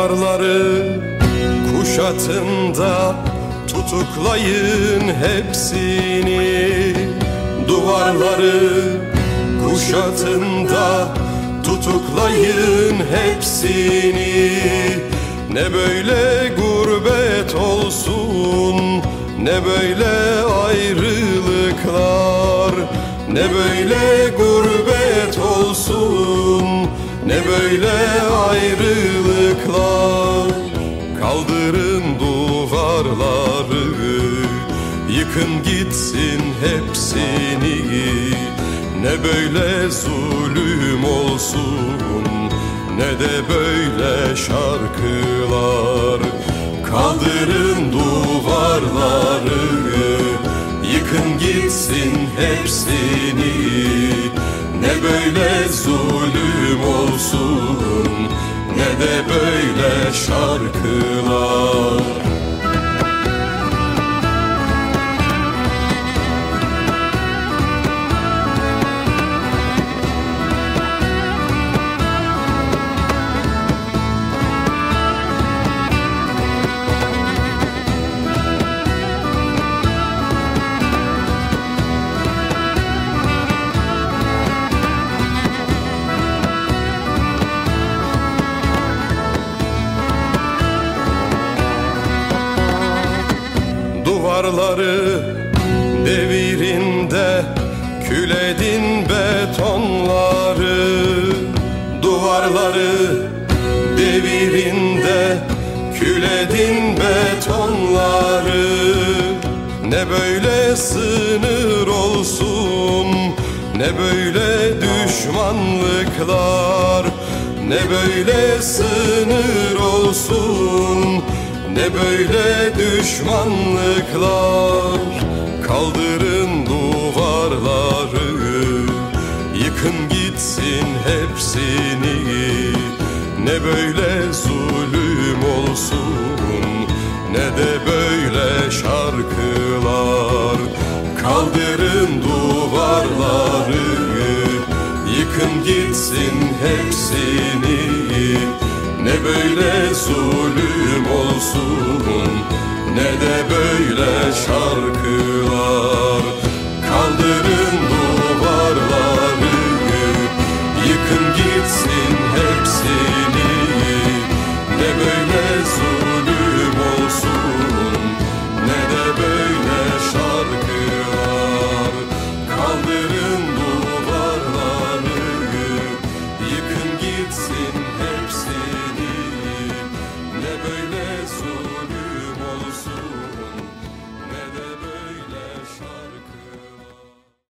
Duvarları kuşatında tutuklayın hepsini. Duvarları kuşatında tutuklayın hepsini. Ne böyle gurbet olsun ne böyle ayrılıklar Ne böyle gurbet Ne böyle ayrılıklar? Kaldırın duvarları Yıkın gitsin hepsini. Ne böyle zulüm olsun Ne de böyle şarkılar. Kaldırın duvarları Yıkın gitsin hepsini Ne böyle zulüm olsun Ne de böyle şarkılar Duvarları devirinde küledin betonları. Duvarları devirinde küledin betonları. Ne böyle sınır olsun ne böyle düşmanlıklar. Ne böyle sınır olsun ne böyle düşmanlıklar? Kaldırın duvarları Yıkın gitsin hepsini. Ne böyle zulüm olsun Ne de böyle olsun. Ne de böyle şarkılar